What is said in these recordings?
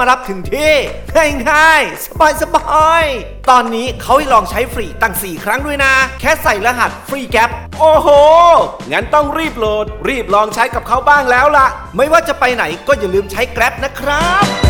มารับถึงที่ง่ายๆ สบายๆตอนนี้เขาให้ลองใช้ฟรีตั้ง 4 ครั้งด้วยนะ แค่ใส่รหัสฟรีแกปโอ้โห งั้นต้องรีบโหลด รีบลองใช้กับเขาบ้างแล้วล่ะ ไม่ว่าจะไปไหนก็อย่าลืมใช้แกร็บนะครับ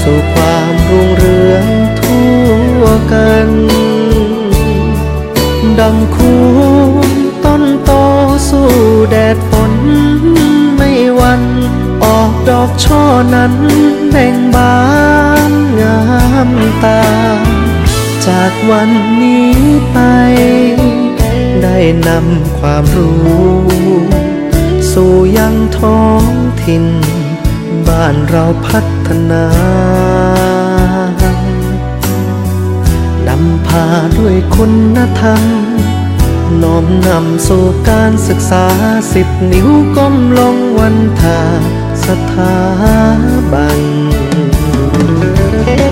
สู่ความรุ่งเรืองทั่วกันดังคูนต้นโตสู้แดดฝนไม่วัน ออกดอกช่อนั้นแบ่งบานงามตา จากวันนี้ไป ได้นำความรู้ สู่ยังท้องถิ่น บ้านเราพัฒ นา นำพาด้วยคุณธรรม น้อมนำสู่การศึกษาสิบนิ้วก้มลงวันทาสถาบันเป็น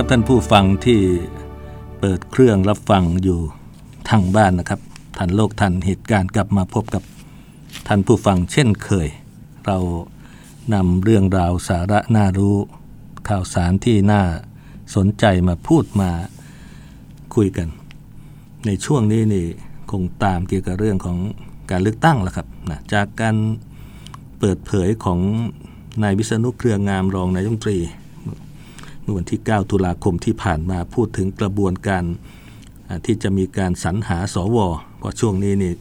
ครับท่านผู้ฟังที่เปิดเครื่องรับฟังอยู่ทางบ้านนะครับ ทันโลกทันเหตุการณ์กลับมาพบกับท่านผู้ฟังเช่นเคย เรานำเรื่องราวสาระน่ารู้ ข่าวสารที่น่าสนใจมาพูดมาคุยกัน ในช่วงนี้นี่คงตามเกี่ยวกับเรื่องของการเลือกตั้งล้วครับนะจากการเปิดเผยของนายวิษณุเครืองามรองนายกรัฐมนตรี เมื่อวันที่ 9 ตุลาคมที่ผ่านมาพูดถึงกระบวนการที่จะมีการสรรหาสวเพราะช่วงนี้นี่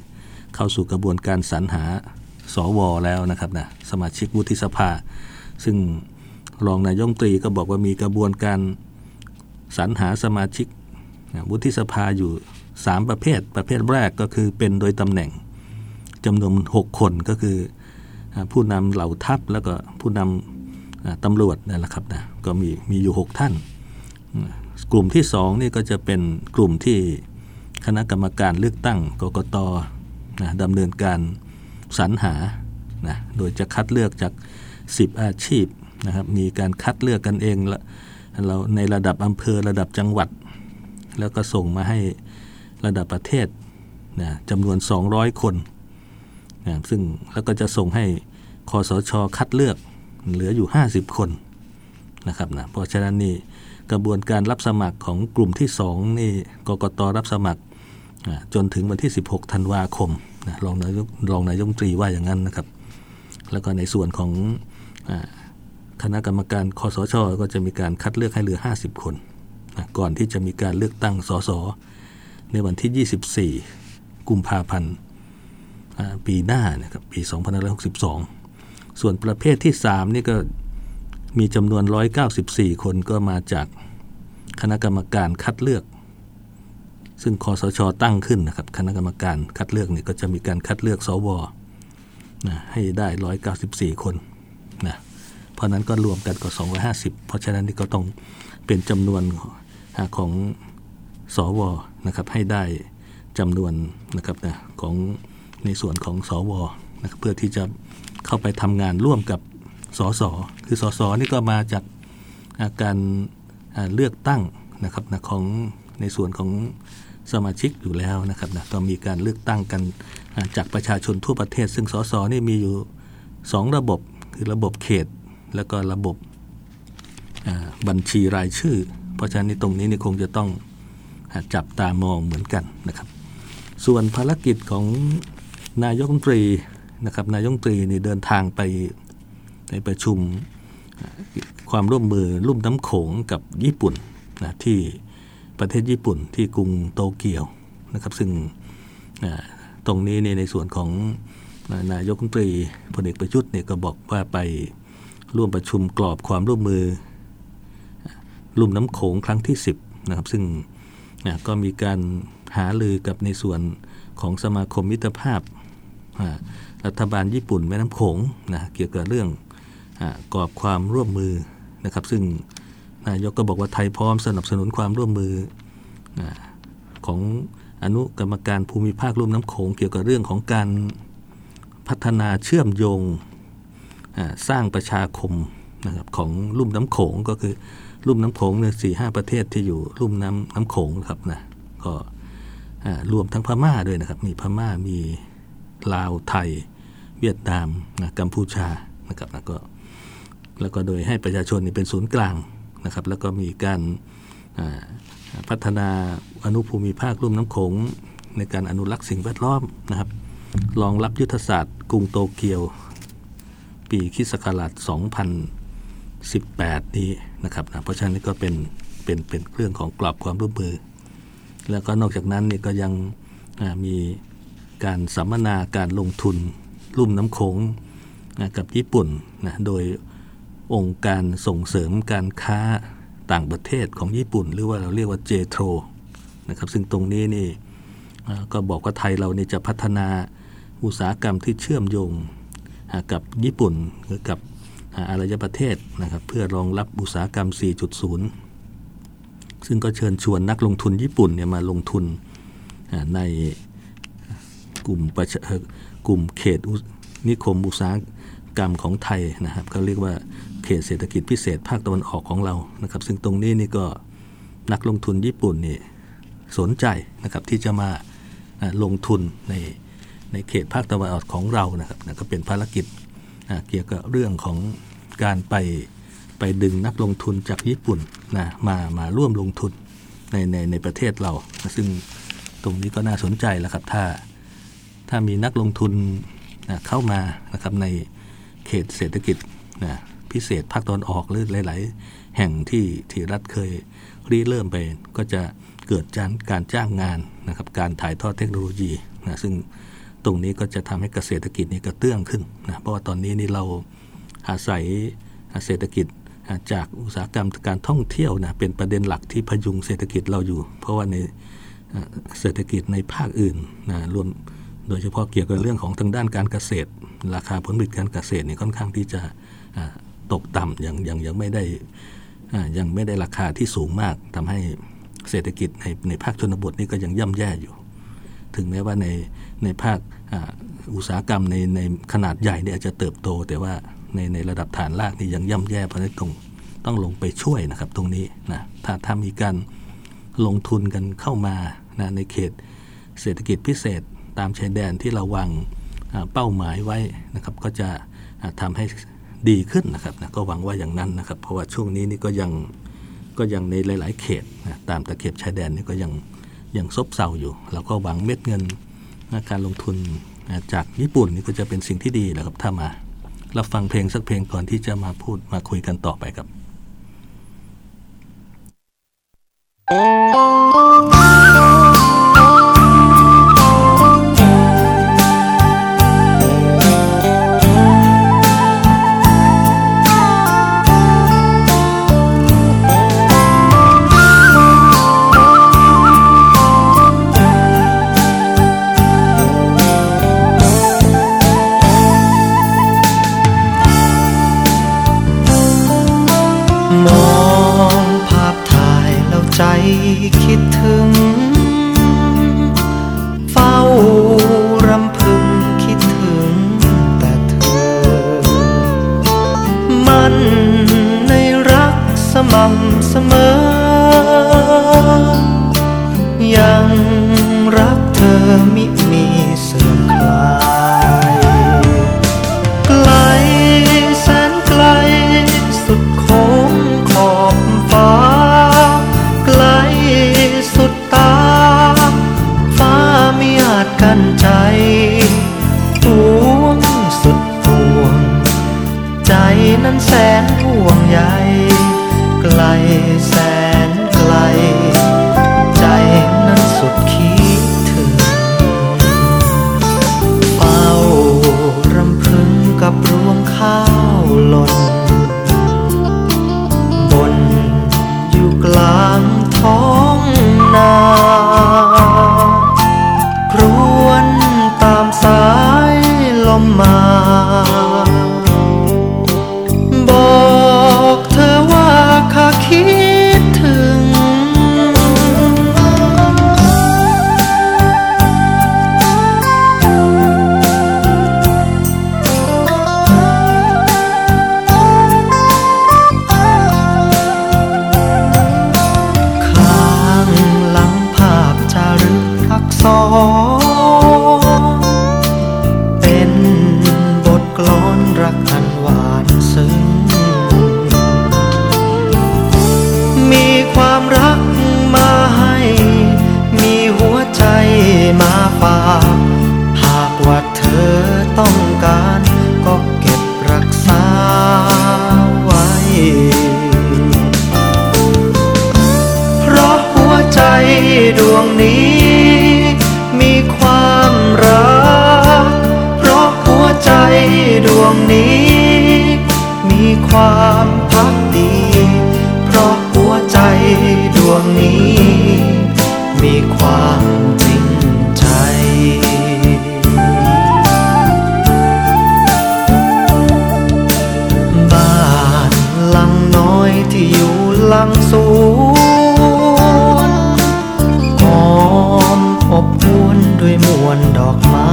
เข้าสู่กระบวนการสรรหาสวแล้วนะครับนะสมาชิกวุฒิสภา ซึ่งรองนายกรัฐมตรีก็บอกว่ามีกระบวนการสรรหาสมาชิกวุฒิสภาอยู่ 3 ประเภท ประเภทแรกก็คือเป็นโดยตำแหน่งจำนวน 6 คนก็คือผู้นำเหล่าทัพแล้วก็ผู้นำอ่า ตำรวจนั่นแหละครับนะก็มีมีอยู่ 6 ท่าน กลุ่มที่2นี่ก็จะเป็นกลุ่มที่คณะกรรมการเลือกตั้งกกตนะดำเนินการสรรหานะโดยจะคัดเลือกจาก 10 อาชีพนะครับมีการคัดเลือกกันเองละเราในระดับอำเภอระดับจังหวัด แล้วก็ส่งมาให้ระดับประเทศนะจำนวน 200 คนนะซึ่งแล้วก็จะส่งให้คอสชคัดเลือก เหลืออยู่ 50 คนนะครับนะเพราะฉะนั้นนี่กระบวนการรับสมัครของกลุ่มที่ 2 นี่กกตรับสมัครจนถึงวันที่ 16 ธันวาคมนะรองนายกรองนายกรัฐมตรีว่าอย่างนั้นนะครับ แล้วก็ในส่วนของอคณะกรรมการคอสชก็จะมีการคัดเลือกให้เหลือ 50 คนนะก่อนที่จะมีการเลือกตั้งสสในวันที่ 24 กุมภาพันธ์ปีหน้านะครับปี 2562 ส่วนประเภทที่ 3 นี่ก็มีจำนวน 194 คนก็มาจากคณะกรรมการคัดเลือก ซึ่งคอสชตั้งขึ้นนะครับ คณะกรรมการคัดเลือกเนี่ยก็จะมีการคัดเลือกสวนะให้ได้ 194 คนนะเพราะนั้นก็รวมกันก็250 เพราะฉะนั้นนี่ก็ต้องเป็นจำนวนของสวนะครับให้ได้จำนวนนะครับนะของในส่วนของสว นะเพื่อที่จะเข้าไปทำงานร่วมกับสสคือสสนี่ก็มาจากาการาเลือกตั้งนะครับนะของในส่วนของสมาชิกอยู่แล้วนะครับนะก็มีการเลือกตั้งกันาจากประชาชนทั่วประเทศ ซึ่งสสนี่มีอยู่ 2 ระบบคือระบบเขต แล้วก็ระบบบัญชีรายชื่อ เพราะฉะนั้นในตรงนี้นี่คงจะต้องจับตามองเหมือนกันนะครับ ส่วนภารกิจของนายกรัฐมนตรี นะครับนายกรัฐมนตรีนี่เดินทางไปในประชุมความร่วมมือลุ่มน้ำโขงกับญี่ปุ่นนะที่ประเทศญี่ปุ่นที่กรุงโตเกียวนะครับ ซึ่งตรงนี้เนี่ยในส่วนของนายกรัฐมนตรีพลเอกประยุทธ์เนี่ยก็บอกว่าไปร่วมประชุมกรอบความร่วมมือลุ่มน้ำโขงครั้งที่ 10นะครับซึ่งก็มีการหาลือกับในส่วนของสมาคมมิตรภาพ รัฐบาลญี่ปุ่นแม่น้ำโขงนะเกี่ยวกับเรื่องอกรอบความร่วมมือนะครับ ซึ่งนายกก็บอกว่าไทยพร้อมสนับสนุนความร่วมมืออของอนุกรรมการภูมิภาคลุ่มน้ำโขงเกี่ยวกับเรื่องของการพัฒนาเชื่อมโยงสร้างประชาคมนะครับของลุ่มน้ำโขงก็คือลุ่มน้ำโขงเนี่ยสี่ห้าประเทศที่อยู่ลุ่มน้ำน้ำโขงครับนะก็รวมทั้งพม่าด้วยนะครับ มีพม่ามี ลาวไทย เวียดนามนะกัมพูชานะครับแล้วก็แล้วก็โดยให้ประชาชนนี่เป็นศูนย์กลางนะครับ แล้วก็มีการพัฒนาอนุภูมิภาคลุ่มน้ำโขงในการอนุรักษ์สิ่งแวดล้อมนะครับรองรับยุทธศาสตร์ กรุงโตเกียว ปีคิสต์ศักราช2018 นี้นะครับนะเพราะฉะนั้นนี่ก็เป็นเป็นเป็นเรื่องของกรอบความร่วมมือ แล้วก็นอกจากนั้นนี่ก็ยังมี การสัมมนาการลงทุนลุ่มน้ำโขงนะกับญี่ปุ่นนะโดยองค์การส่งเสริมการค้าต่างประเทศของญี่ปุ่น หรือว่าเราเรียกว่าเจโทรนะครับซึ่งตรงนี้นี่ก็บอกว่าไทยเรานี่จะพัฒนาอุตสาหกรรมที่เชื่อมโยงกับญี่ปุ่นหรือกับอารยประเทศนะครับเพื่อรองรับอุตสาหกรรม 4.0 ซึ่งก็เชิญชวนนักลงทุนญี่ปุ่นเนี่ยมาลงทุนใน กลุ่มประชาเอ่อกลุ่มเขตนิคมอุตสาหกรรมของไทยนะครับเขาเรียกว่าเขตเศรษฐกิจพิเศษภาคตะวันออกของเรานะครับ ซึ่งตรงนี้นี่ก็นักลงทุนญี่ปุ่นนี่สนใจนะครับที่จะมาลงทุนในในเขตภาคตะวันออกของเรานะครับนะก็เป็นภารกิจเกี่ยวกับเรื่องของการไปไปดึงนักลงทุนจากญี่ปุ่นนะมามาร่วมลงทุนในในในประเทศเรา ซึ่งตรงนี้ก็น่าสนใจแล้วครับถ้า ถ้ามีนักลงทุนนะเข้ามานะครับในเขตเศรษฐกิจนะพิเศษภาคตะวันออกหรือหลาย ๆ แห่งที่ที่รัฐเคยรีเริ่มไป ก็จะเกิดการการจ้างงานนะครับการถ่ายทอดเทคโนโลยีนะซึ่งตรงนี้ก็จะทำให้เกษตรกิจนี่กระเตื้องขึ้นนะเพราะว่าตอนนี้นี่เราอาศัยเศรษฐกิจจากอุตสาหกรรมการท่องเที่ยวนะเป็นประเด็นหลักที่พยุงเศรษฐกิจเราอยู่ เพราะว่าในเศรษฐกิจในภาคอื่นนะรวม โดยเฉพาะเกี่ยวกับเรื่องของทางด้านการเกษตร ราคาผลผลิตการเกษตรนี่ค่อนข้างที่จะตกต่ำยังยังยังไม่ได้ยังไม่ได้ราคาที่สูงมากทำให้เศรษฐกิจในในภาคชนบทนี่ก็ยังย่ำแย่อยู่ ถึงแม้ว่าในในภาคอุตสาหกรรมในในขนาดใหญ่เนี่ยอาจจะเติบโต แต่ว่าในในระดับฐานรากนี่ยังย่ำแย่เพราะนั้นตรงต้องลงไปช่วยนะครับตรงนี้นะถ้าถ้ามีการลงทุนกันเข้ามานะในเขตเศรษฐกิจพิเศษ ตามชายแดนที่เราวางเป้าหมายไว้นะครับ ก็จะทำให้ดีขึ้นนะครับนะก็หวังว่าอย่างนั้นนะครับ เพราะว่าช่วงนี้นี่ก็ยังก็ยังในหลาย ๆ เขตนะตามตะเข็บชายแดนนี่ก็ยังยังซบเซาอยู่ เราก็หวังเม็ดเงินนะการลงทุนนะจากญี่ปุ่นนี่ก็จะเป็นสิ่งที่ดีแหละครับ ถ้ามาเราฟังเพลงสักเพลงก่อนที่จะมาพูดมาคุยกันต่อไปครับ ไกลแส ที่อยู่หลังสวนหอมอบอวนด้วยมวลดอกไม้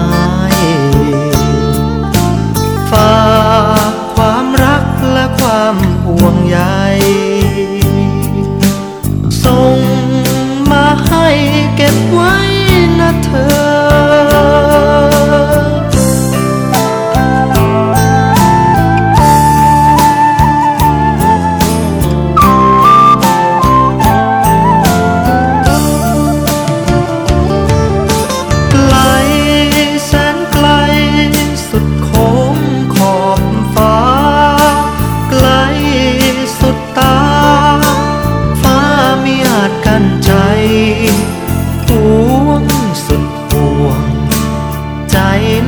ฝากความรักและความห่วงใย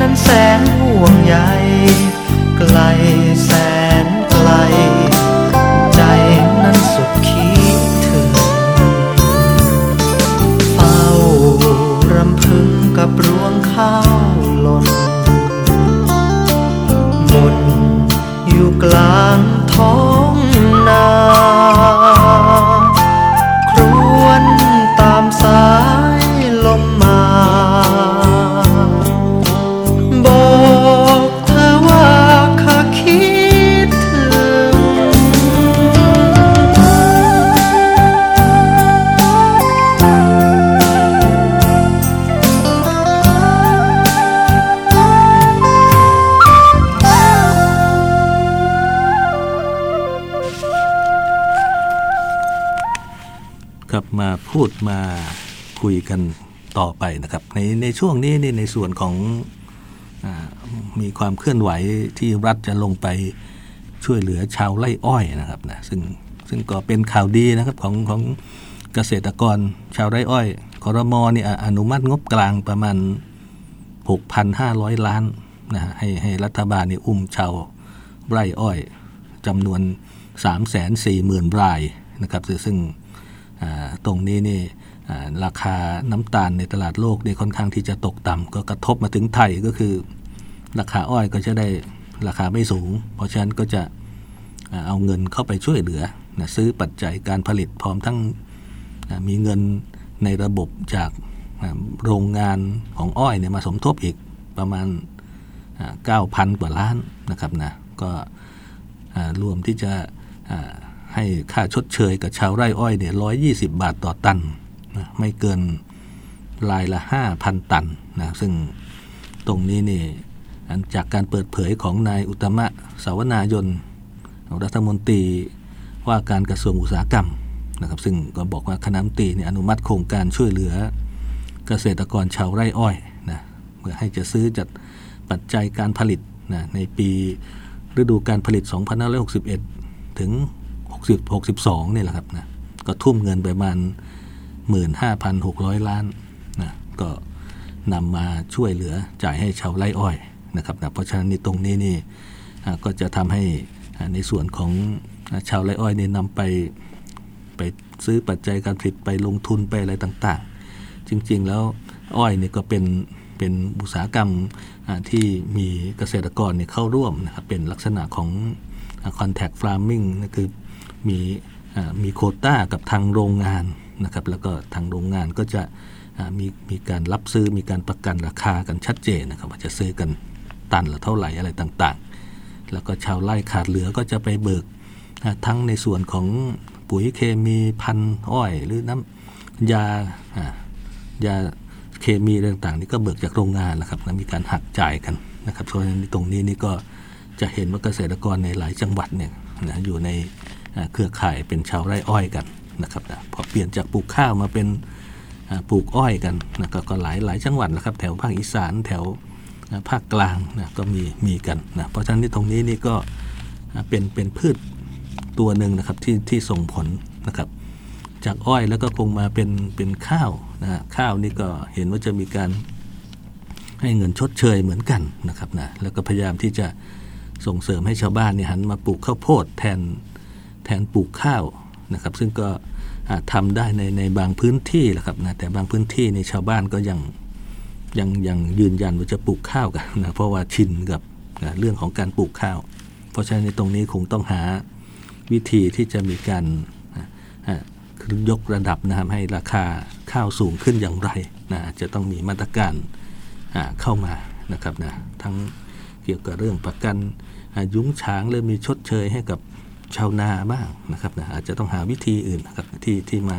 นั้นแสนห่วงใยไกล ครับมาพูดมาคุยกันต่อไปนะครับ ในในช่วงนี้นี่ในส่วนของอมีความเคลื่อนไหวที่รัฐจะลงไปช่วยเหลือชาวไร่อ้อยนะครับนะซึ่งซึ่งก็เป็นข่าวดีนะครับของของเกษตรกรชาวไร่อ้อยคอรมอนี่อะอนุมัติงบกลางประมาณ 6,500 ล้านนะฮะให้ให้รัฐบาลนี่อุ้มชาวไร่อ้อยจำนวน 340,000 รายนะครับซึ่งซง ตรงนี้นี่ราคาน้ำตาลในตลาดโลกนี่ค่อนข้างที่จะตกต่ำก็กระทบมาถึงไทยก็คือ ราคาอ้อยก็จะได้ราคาไม่สูง เพราะฉะนั้นก็จะเอาเงินเข้าไปช่วยเหลือนะซื้อปัจจัยการผลิตพร้อมทั้งมีเงินในระบบจากโรงงานของอ้อยเนี่ยมาสมทบอีกประมาณเก้าพันกว่าล้านนะครับนะก็รวมที่จะ ให้ค่าชดเชยกับชาวไร่อ้อยเนี่ยร้อยยี่สิบบาทต่อตันนะไม่เกินรายละห้าพันตันนะซึ่งตรงนี้นี่จากการเปิดเผยของนายอุตมะสาวนายนรัฐมนตรีว่าการกระทรวงอุตสาหกรรมนะครับซึ่งก็บอกว่าคณะมนตรีเนี่ยอนุมัติโครงการช่วยเหลือเกษตรกรชาวไร่อ้อยนะเพื่อให้จะซื้อจัดปัจจัยการผลิตนะในปีฤดูการผลิต 2561 ถึง 60 62นี่แหละครับนะก็ทุ่มเงินไปประมาณ 15,600 ล้านนะก็นำมาช่วยเหลือจ่ายให้ชาวไร่อ้อยนะครับนะเพราะฉะนั้นในตรงนี้นี่ก็จะทำให้ในส่วนของชาวไร่อ้อยเนี่ยนำไปไปซื้อปัจจัยการผลิตไปลงทุนไปอะไรต่างๆ จริงๆแล้วอ้อยเนี่ยก็เป็นเป็นอุตสาหกรรมที่มีเกษตรกรเนี่ยเข้าร่วมนะครับเป็นลักษณะของคอนแทคฟาร์มิงนั่นคือ มีมีโคต้ากับทางโรงงานนะครับแล้วก็ทางโรงงานก็จะมีมีการรับซื้อมีการประกันราคากันชัดเจนนะครับว่าจะซื้อกันตันละเท่าไหร่อะไรต่างๆ แล้วก็ชาวไร่ขาดเหลือก็จะไปเบิกทั้งในส่วนของปุ๋ยเคมีพันอ้อย หรือน้ำยายาเคมีต่างๆ นี่ก็เบิกจากโรงงานนะครับแล้วมีการหักจ่ายกันนะครับเพราะฉะนั้นตรงนี้นี่ก็จะเห็นว่าเกษตรกรในหลายจังหวัดเนี่ยนะอยู่ใน เครือข่ายเป็นชาวไร่อ้อยกันนะครับนะพอเปลี่ยนจากปลูกข้าวมาเป็นปลูกอ้อยกันนะก็ก็หลายหลายจังหวัดนะครับ แถวภาคอีสานแถวภาคกลางนะก็มีมีกันนะเพราะฉะนั้นที่ตรงนี้นี่ก็เป็นเป็นพืชตัวหนึ่งนะครับที่ที่ส่งผลนะครับจากอ้อยแล้วก็คงมาเป็นเป็นข้าวนะฮะข้าวนี่ก็เห็นว่าจะมีการให้เงินชดเชยเหมือนกันนะครับนะแล้วก็พยายามที่จะส่งเสริมให้ชาวบ้านเนี่ยหันมาปลูกข้าวโพดแทน แทนปลูกข้าวนะครับ ซึ่งก็ทำาได้ในในบางพื้นที่แหละครับนะแต่บางพื้นที่ในชาวบ้านก็ยังยังยังยืนยันว่าจะปลูกข้าวกันนะเพราะว่าชินกับนะเรื่องของการปลูกข้าว เพราะฉะนั้นในตรงนี้คงต้องหาวิธีที่จะมีการยกระดับนะครับให้ราคาข้าวสูงขึ้นอย่างไรนะจะต้องมีมาตรการเข้ามานะครับนะทั้งเกี่ยวกับเรื่องประกันยุ้งฉางหรือมีชดเชยให้กับ ชาวนาบ้างนะครับนะอาจจะต้องหาวิธีอื่นนะครับที่ที่มา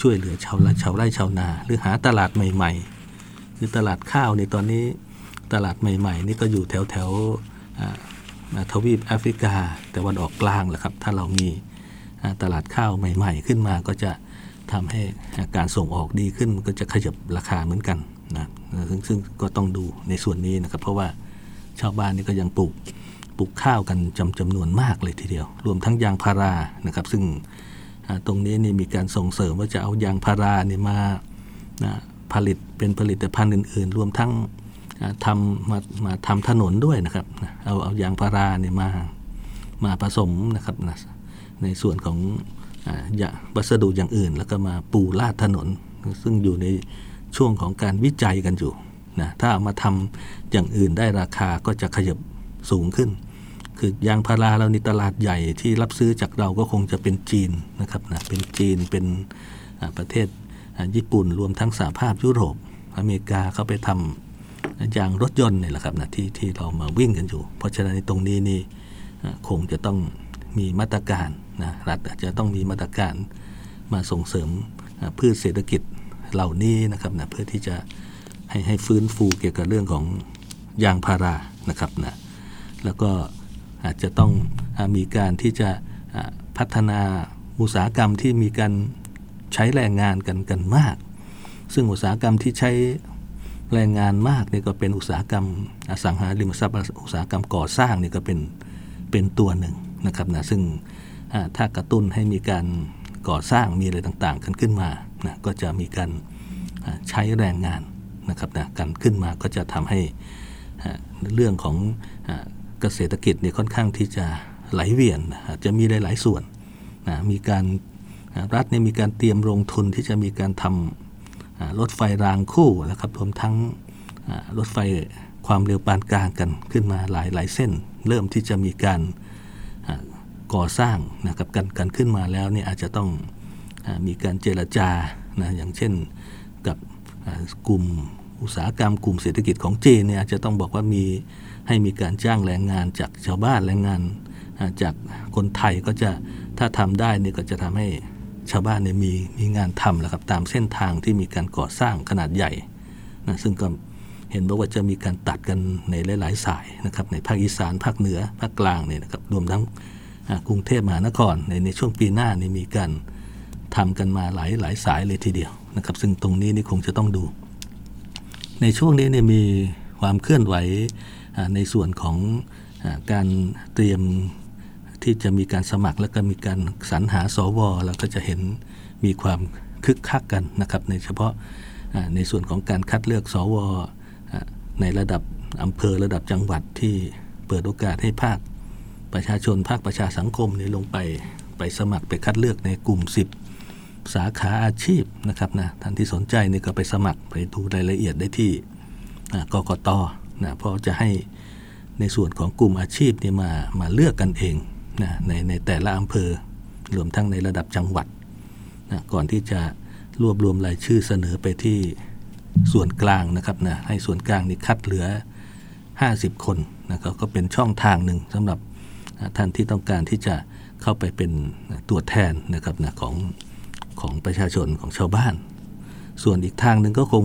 ช่วยเหลือชาวไร่ชาวไร่ชาวนา หรือหาตลาดใหม่ ๆ คือตลาดข้าวในตอนนี้ตลาดใหม่ ๆ นี่ก็อยู่แถวแถวทวีปแอฟริกาแต่วันออกกลางแหละครับ ถ้าเรามีตลาดข้าวใหม่ ๆ ขึ้นมาก็จะทำให้การส่งออกดีขึ้นมันก็จะขยับราคาเหมือนกันนะซึ่งซึ่งก็ต้องดูในส่วนนี้นะครับ เพราะว่าชาวบ้านนี่ก็ยังปลูก ลูกข้าวกันจำจำนวนมากเลยทีเดียว รวมทั้งยางพารานะครับ ซึ่งตรงนี้นี่มีการส่งเสริมว่าจะเอายางพาราเนี่ยมานะผลิตเป็นผลิตภัณฑ์อื่น ๆ รวมทั้งทำมามาทำถนนด้วยนะครับ เอาเอายางพาราเนี่ยมามาผสมนะครับนะในส่วนของอยาวัสดุอย่างอื่น แล้วก็มาปูลาดถนน ซึ่งอยู่ในช่วงของการวิจัยกันอยู่นะถ้าเอามาทำอย่างอื่นได้ราคาก็จะขยับสูงขึ้น คือยางพาราเราในตลาดใหญ่ที่รับซื้อจากเราก็คงจะเป็นจีนนะครับนะเป็นจีนเป็นประเทศญี่ปุ่นรวมทั้งสหภาพยุโรป อเมริกาเขาไปทำยางรถยนต์เนี่ยแหละครับนะที่ที่เรามาวิ่งกันอยู่ เพราะฉะนั้นในตรงนี้นี่คงจะต้องมีมาตรการนะรัฐอาจจะต้องมีมาตรการมาส่งเสริมพืชเศรษฐกิจเหล่านี้นะครับนะเพื่อที่จะให้ให้ฟื้นฟูเกี่ยวกับเรื่องของยางพารานะครับนะแล้วก็ อาจจะต้องมีการที่จะพัฒนาอุตสาหกรรมที่มีการใช้แรงงานกันกันมาก ซึ่งอุตสาหกรรมที่ใช้แรงงานมากนี่ก็เป็นอุตสาหกรรมอสังหาริมทรัพย์อุตสาหกรรมก่อสร้างนี่ก็เป็นเป็นตัวหนึ่งนะครับนะซึ่งถ้ากระตุ้นให้มีการก่อสร้างมีอะไรต่างๆกันขึ้นมานะก็จะมีการใช้แรงงานนะครับนะกันขึ้นมาก็จะทำให้เรื่องของ เกษตรกิจเนี่ยค่อนข้างที่จะไหลเวียนจะมีหลาย ๆ ส่วนนะมีการรัฐเนี่ยมีการเตรียมลงทุนที่จะมีการทำรถไฟรางคู่นะครับรวมทั้งรถไฟความเร็วปานกลางกันขึ้นมาหลายหลายเส้น เริ่มที่จะมีการก่อสร้างนะครับกันกันขึ้นมาแล้วเนี่ยอาจจะต้องมีการเจรจานะอย่างเช่นกับกลุ่มอุตสาหกรรมกลุ่มเศรษฐกิจของจีนเนี่ยอาจจะต้องบอกว่ามี ให้มีการจ้างแรงงานจากชาวบ้านแรงงานจากคนไทยก็จะถ้าทำได้นี่ก็จะทำให้ชาวบ้านเนี่ยมีมีงานทำแล้วครับตามเส้นทางที่มีการก่อสร้างขนาดใหญ่นะซึ่งก็เห็นบอกว่าจะมีการตัดกันในหลาย ๆ สายนะครับในภาคอีสานภาคเหนือภาคกลางเนี่ยนะครับรวมทั้งกรุงเทพมหานครในในช่วงปีหน้านี่มีการทำกันมาหลายหลายสายเลยทีเดียวนะครับ ซึ่งตรงนี้นี่คงจะต้องดู ในช่วงนี้เนี่ยมีความเคลื่อนไหว ในส่วนของการเตรียมที่จะมีการสมัครแล้วก็มีการสรรหาสวเราก็จะเห็นมีความคึกคักกันนะครับในเฉพาะในส่วนของการคัดเลือกสวในระดับอำเภอระดับจังหวัดที่เปิดโอกาสให้ภาคประชาชนภาคประชาสังคมนี่ลงไปไปสมัครไปคัดเลือกในกลุ่ม 10 สาขาอาชีพนะครับนะท่านที่สนใจนี่ก็ไปสมัครไปดูรายละเอียดได้ที่กกต นะเพราะจะให้ในส่วนของกลุ่มอาชีพนี่มามาเลือกกันเองนะในในแต่ละอำเภอรวมทั้งในระดับจังหวัดนะก่อนที่จะรวบรวมรายชื่อเสนอไปที่ส่วนกลางนะครับนะให้ส่วนกลางนี่คัดเหลือ 50 คนนะครับก็เป็นช่องทางหนึ่งสำหรับท่านที่ต้องการที่จะเข้าไปเป็นตัวแทนนะครับนะของของประชาชนของชาวบ้าน ส่วนอีกทางหนึ่งก็คง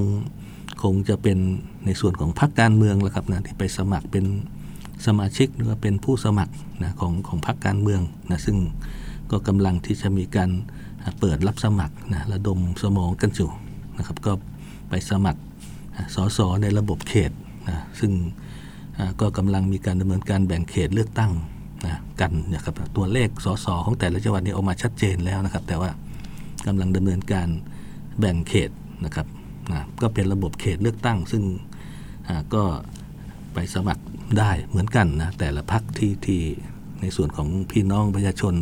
คงจะเป็น ในส่วนของพรรคการเมืองแหละครับนะที่ไปสมัครเป็นสมาชิกหรือว่าเป็นผู้สมัครนะของของพรรคการเมืองนะซึ่งก็กำลังที่จะมีการเปิดรับสมัครนะระดมสมองกันอยู่นะครับก็ไปสมัครสสในระบบเขตนะซึ่งก็กำลังมีการดำเนินการแบ่งเขตเลือกตั้งนะกันนะครับตัวเลขสสของแต่ละจังหวัดนี้ออกมาชัดเจนแล้วนะครับ แต่ว่ากำลังดำเนินการแบ่งเขตนะครับนะก็เป็นระบบเขตเลือกตั้ง ซึ่ง ก็ไปสมัครได้เหมือนกันนะแต่ละพักที่ที่ในส่วนของพี่น้องประชาชน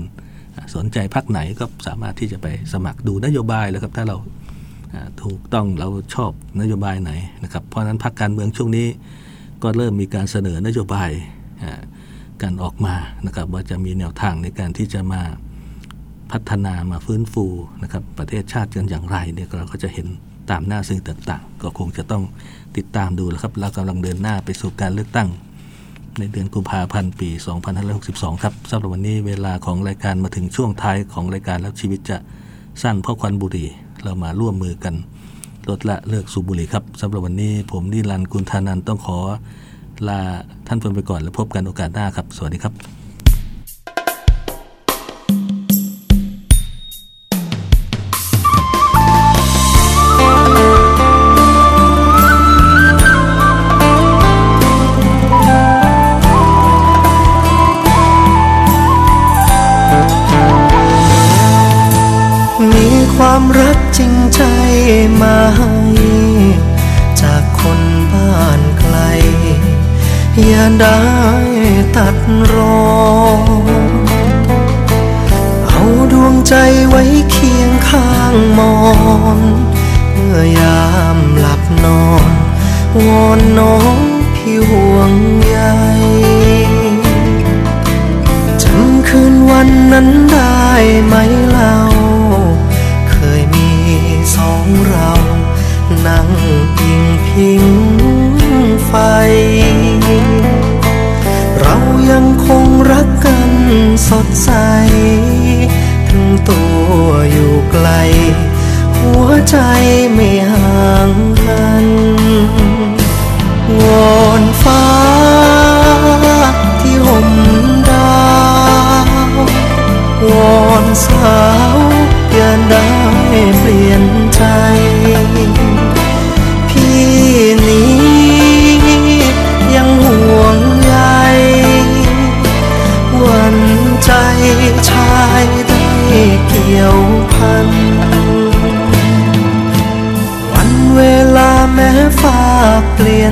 สนใจพักไหนก็สามารถที่จะไปสมัครดูนโยบายแล้วครับ ถ้าเราถูกต้องเราชอบนโยบายไหนนะครับเพราะนั้นพักการเมืองช่วงนี้ก็เริ่มมีการเสนอนโยบายการออกมานะครับว่าจะมีแนวทางในการที่จะมาพัฒนามาฟื้นฟูนะครับประเทศชาติกันอย่างไรเนี่ยเราก็จะเห็น ตามหน้าสื่อต่างๆ ก็คงจะต้องติดตามดูแล้วครับ เรากำลังเดินหน้าไปสู่การเลือกตั้ง ในเดือนกุมภาพันธ์ปี 2562 ครับสำหรับวันนี้เวลาของรายการมาถึงช่วงท้ายของรายการแล้วชีวิตจะสั้นเพราะควันบุหรี่เรามาร่วมมือกันลดละเลิกสูบบุหรี่ครับสำหรับวันนี้ผมนิรันดร์กุลธานันต้องขอลาท่านผู้ไปก่อนแล้วพบกันโอกาสหน้าครับ สวัสดีครับ ยามอยามหลับนอนวอนน้องพี่ห่วงใยจำคืนวันนั้นได้ไหมเล่า เคยมีสองเรา นั่งอิงพิงไฟ เรายังคงรักกันสดใส หัว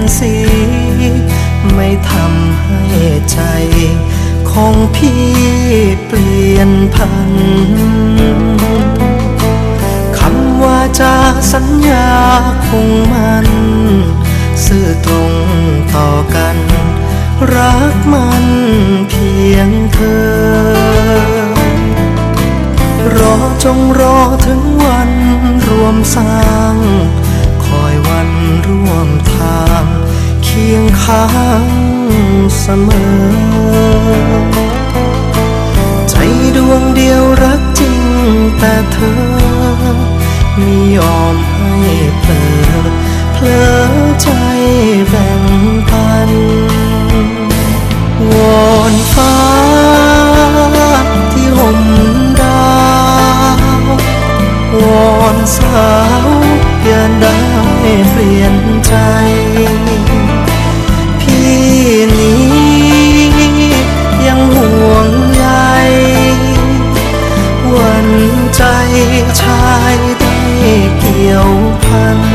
นสี ไม่ทำให้ใจ ของพี่เปลี่ยนพันคำว่าจะสัญญาคงมัน ซื่อตรงต่อกัน รักมันเพียงเธอ รอจงรอถึงวันรวมสร้าง ร่วมทาง เคียงข้างเสมอ ใจดวงเดียวรักจริงแต่เธอมียอมให้เปิดเพลอใจแบ่งปันวอนฟ้าที่ห่มดาววอนสาว เตือนได้เปลี่ยนใจ พี่นี้ยังห่วงใยวันใจชายได้เกี่ยวพัน